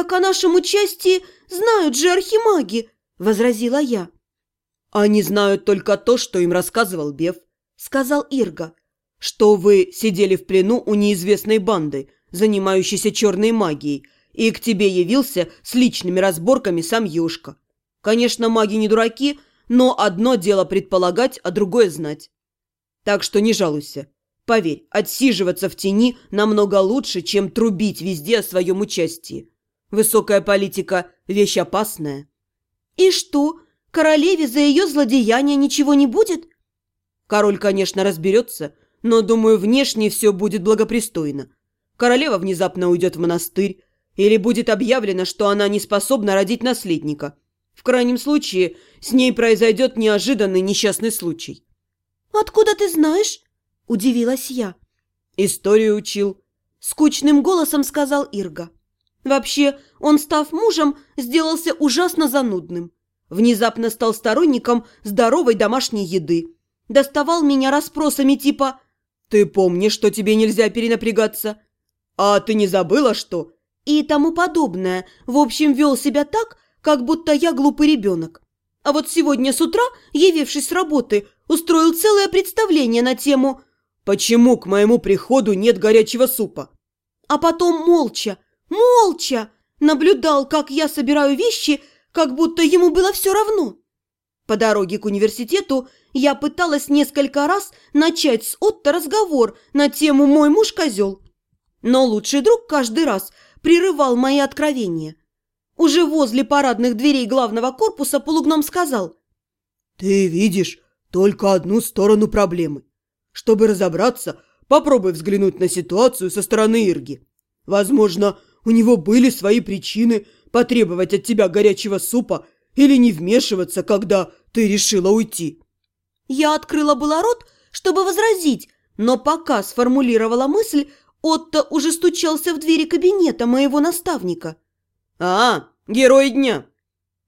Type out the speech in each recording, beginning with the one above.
«Так о нашем участии знают же архимаги!» – возразила я. «Они знают только то, что им рассказывал Беф», – сказал Ирга. «Что вы сидели в плену у неизвестной банды, занимающейся черной магией, и к тебе явился с личными разборками сам Ёшка. Конечно, маги не дураки, но одно дело предполагать, а другое знать. Так что не жалуйся. Поверь, отсиживаться в тени намного лучше, чем трубить везде о своем участии. Высокая политика – вещь опасная. И что, королеве за ее злодеяние ничего не будет? Король, конечно, разберется, но, думаю, внешне все будет благопристойно. Королева внезапно уйдет в монастырь, или будет объявлено, что она не способна родить наследника. В крайнем случае, с ней произойдет неожиданный несчастный случай. «Откуда ты знаешь?» – удивилась я. «Историю учил», – скучным голосом сказал Ирга. Вообще, он, став мужем, сделался ужасно занудным. Внезапно стал сторонником здоровой домашней еды. Доставал меня расспросами типа «Ты помнишь, что тебе нельзя перенапрягаться? А ты не забыла, что?» И тому подобное. В общем, вел себя так, как будто я глупый ребенок. А вот сегодня с утра, явившись с работы, устроил целое представление на тему «Почему к моему приходу нет горячего супа?» А потом молча, молча наблюдал, как я собираю вещи, как будто ему было все равно. По дороге к университету я пыталась несколько раз начать с Отто разговор на тему «Мой муж козел». Но лучший друг каждый раз прерывал мои откровения. Уже возле парадных дверей главного корпуса полугном сказал. «Ты видишь только одну сторону проблемы. Чтобы разобраться, попробуй взглянуть на ситуацию со стороны Ирги. Возможно, у него были свои причины потребовать от тебя горячего супа или не вмешиваться, когда ты решила уйти». Я открыла было рот, чтобы возразить, но пока сформулировала мысль, Отто уже стучался в двери кабинета моего наставника. «А, герой дня!»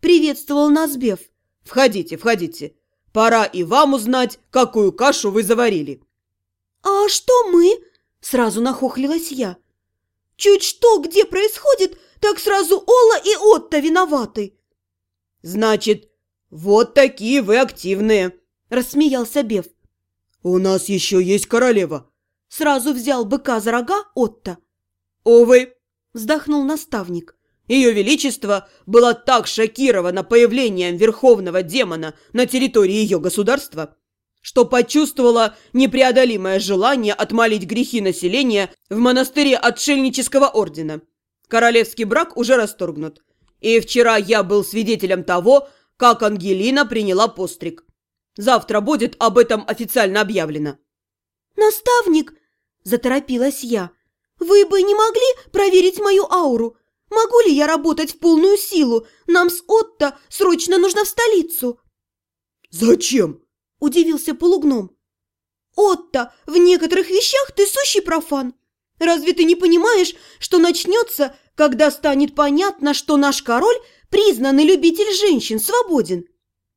Приветствовал нас Беф. «Входите, входите. Пора и вам узнать, какую кашу вы заварили». «А что мы?» – сразу нахохлилась я. «Чуть что где происходит, так сразу Ола и Отто виноваты». «Значит, вот такие вы активные», – рассмеялся Беф. «У нас еще есть королева». Сразу взял быка за рога Отто. «Увы», – вздохнул наставник. Ее Величество было так шокировано появлением верховного демона на территории ее государства, что почувствовала непреодолимое желание отмолить грехи населения в монастыре отшельнического ордена. Королевский брак уже расторгнут. И вчера я был свидетелем того, как Ангелина приняла постриг. Завтра будет об этом официально объявлено. «Наставник!» – заторопилась я. «Вы бы не могли проверить мою ауру? Могу ли я работать в полную силу? Нам с Отто срочно нужно в столицу!» «Зачем?» – удивился полугном. «Отто, в некоторых вещах ты сущий профан. Разве ты не понимаешь, что начнется, когда станет понятно, что наш король – признанный любитель женщин, свободен?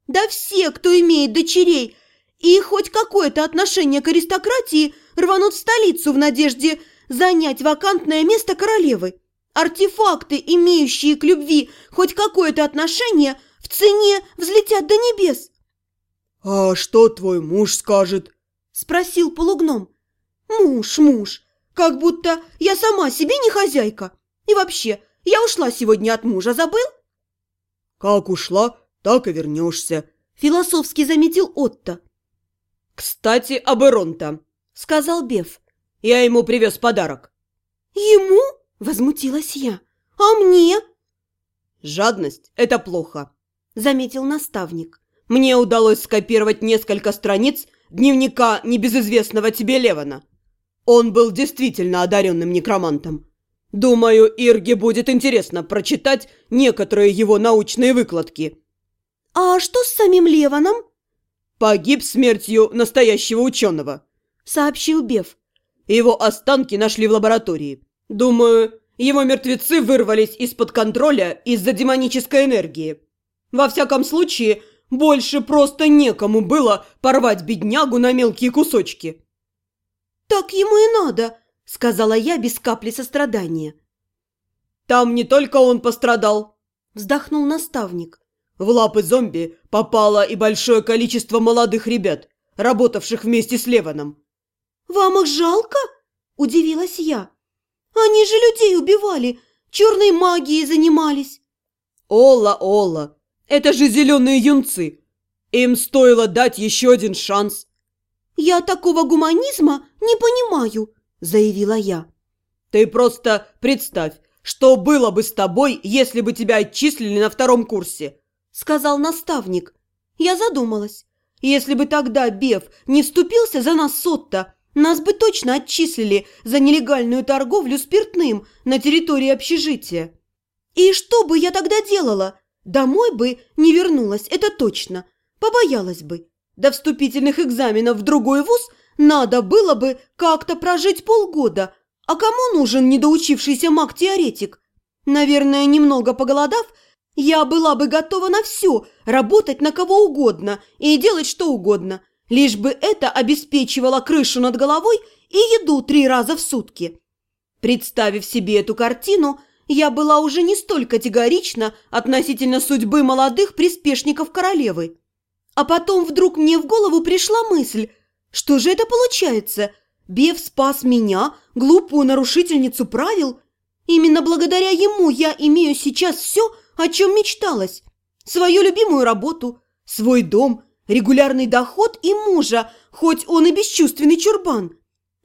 Да все, кто имеет дочерей и хоть какое-то отношение к аристократии, рванут в столицу в надежде занять вакантное место королевы. Артефакты, имеющие к любви хоть какое-то отношение, в цене взлетят до небес. «А что твой муж скажет?» – спросил полугном. «Муж, муж, как будто я сама себе не хозяйка. И вообще, я ушла сегодня от мужа, забыл?» «Как ушла, так и вернешься», – философски заметил Отто. «Кстати, об Эронта», – сказал Беф. «Я ему привез подарок». «Ему?» – возмутилась я. «А мне?» «Жадность – это плохо», – заметил наставник. Мне удалось скопировать несколько страниц дневника небезызвестного тебе Левана. Он был действительно одаренным некромантом. Думаю, Ирге будет интересно прочитать некоторые его научные выкладки. «А что с самим Леваном?» «Погиб смертью настоящего ученого», — сообщил Беф. «Его останки нашли в лаборатории. Думаю, его мертвецы вырвались из-под контроля из-за демонической энергии. Во всяком случае, больше просто некому было порвать беднягу на мелкие кусочки. «Так ему и надо», — сказала я без капли сострадания. Там не только он пострадал. Вздохнул наставник. В лапы зомби попало и большое количество молодых ребят, работавших вместе с Леваном. «Вам их жалко?» – удивилась я. «Они же людей убивали, черной магией занимались». «Ола, Ола, это же зеленые юнцы. Им стоило дать еще один шанс». «Я такого гуманизма не понимаю», – заявила я. «Ты просто представь, что было бы с тобой, если бы тебя отчислили на втором курсе», – сказал наставник. Я задумалась. Если бы тогда Бев не вступился за нас Сотто, нас бы точно отчислили за нелегальную торговлю спиртным на территории общежития. И что бы я тогда делала? Домой бы не вернулась, это точно. Побоялась бы. До вступительных экзаменов в другой вуз надо было бы как-то прожить полгода. А кому нужен недоучившийся маг-теоретик? Наверное, немного поголодав, я была бы готова на все, работать на кого угодно и делать что угодно – лишь бы это обеспечивало крышу над головой и еду три раза в сутки. Представив себе эту картину, я была уже не столь категорична относительно судьбы молодых приспешников королевы. А потом вдруг мне в голову пришла мысль, что же это получается? Бев спас меня, глупую нарушительницу правил. Именно благодаря ему я имею сейчас все, о чем мечталась. Свою любимую работу, свой дом – регулярный доход и мужа, хоть он и бесчувственный чурбан.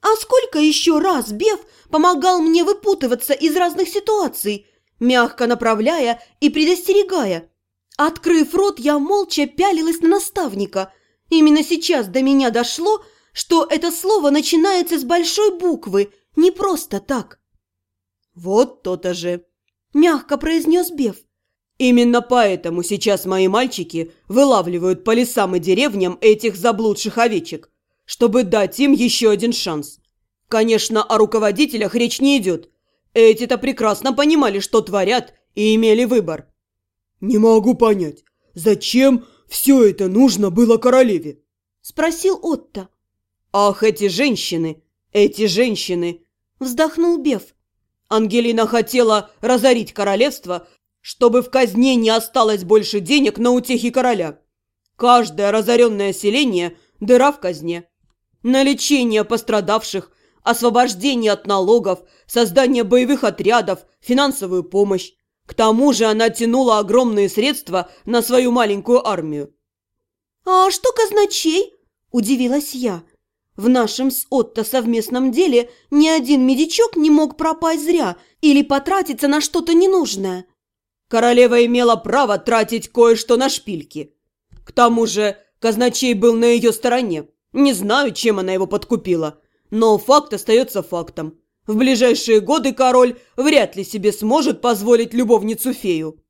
А сколько еще раз Бев помогал мне выпутываться из разных ситуаций, мягко направляя и предостерегая. Открыв рот, я молча пялилась на наставника. Именно сейчас до меня дошло, что это слово начинается с большой буквы, не просто так. «Вот то-то же», – мягко произнес Бев. Именно поэтому сейчас мои мальчики вылавливают по лесам и деревням этих заблудших овечек, чтобы дать им еще один шанс. Конечно, о руководителях речь не идет. Эти-то прекрасно понимали, что творят, и имели выбор. «Не могу понять, зачем все это нужно было королеве?» – спросил Отто. «Ах, эти женщины! Эти женщины!» – вздохнул Беф. Ангелина хотела разорить королевство, чтобы в казне не осталось больше денег на утехи короля. Каждое разоренное селение – дыра в казне. На лечение пострадавших, освобождение от налогов, создание боевых отрядов, финансовую помощь. К тому же она тянула огромные средства на свою маленькую армию. «А что казначей?» – удивилась я. В нашем с Отто совместном деле ни один медичок не мог пропасть зря или потратиться на что-то ненужное. Королева имела право тратить кое-что на шпильки. К тому же казначей был на ее стороне. Не знаю, чем она его подкупила, но факт остается фактом. В ближайшие годы король вряд ли себе сможет позволить любовницу-фею.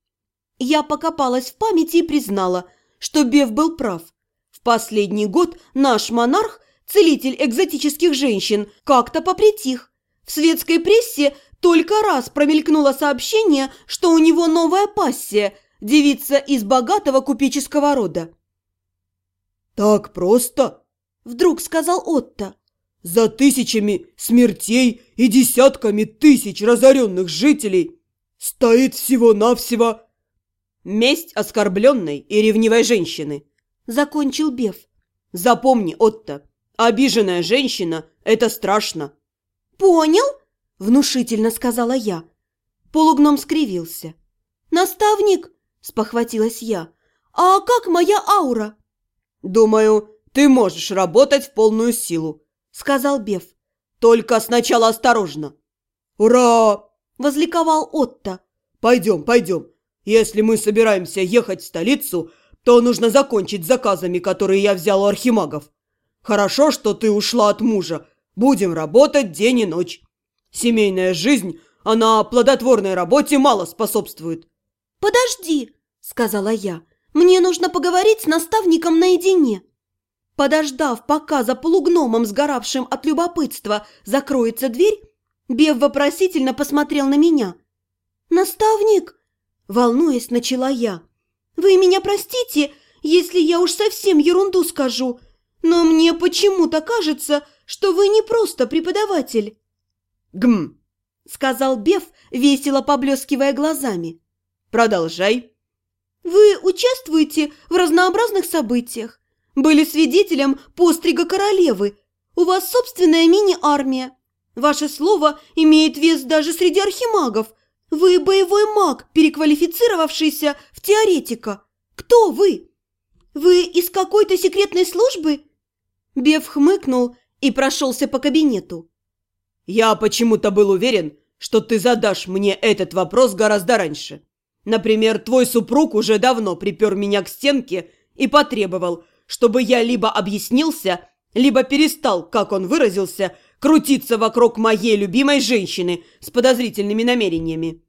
Я покопалась в памяти и признала, что Бев был прав. В последний год наш монарх, целитель экзотических женщин, как-то попритих. В светской прессе только раз промелькнуло сообщение, что у него новая пассия, девица из богатого купеческого рода. «Так просто?» – вдруг сказал Отто. «За тысячами смертей и десятками тысяч разоренных жителей стоит всего-навсего...» «Месть оскорбленной и ревнивой женщины», – закончил Беф. «Запомни, Отто, обиженная женщина – это страшно». «Понял?» – внушительно сказала я. Полугном скривился. «Наставник!» – спохватилась я. «А как моя аура?» «Думаю, ты можешь работать в полную силу», – сказал Беф. «Только сначала осторожно». «Ура!» – возликовал Отто. «Пойдем, пойдем. Если мы собираемся ехать в столицу, то нужно закончить заказами, которые я взял у архимагов. Хорошо, что ты ушла от мужа. Будем работать день и ночь». Семейная жизнь, она плодотворной работе мало способствует. «Подожди», – сказала я, – «мне нужно поговорить с наставником наедине». Подождав, пока за полугномом, сгоравшим от любопытства, закроется дверь, Бев вопросительно посмотрел на меня. «Наставник?» – волнуясь, начала я. «Вы меня простите, если я уж совсем ерунду скажу, но мне почему-то кажется, что вы не просто преподаватель». «Гм! – сказал Беф, весело поблескивая глазами. «Продолжай». «Вы участвуете в разнообразных событиях. Были свидетелем пострига королевы. У вас собственная мини-армия. Ваше слово имеет вес даже среди архимагов. Вы боевой маг, переквалифицировавшийся в теоретика. Кто вы? Вы из какой-то секретной службы?» Беф хмыкнул и прошелся по кабинету. «Я почему-то был уверен, что ты задашь мне этот вопрос гораздо раньше. Например, твой супруг уже давно припер меня к стенке и потребовал, чтобы я либо объяснился, либо перестал, как он выразился, крутиться вокруг моей любимой женщины с подозрительными намерениями.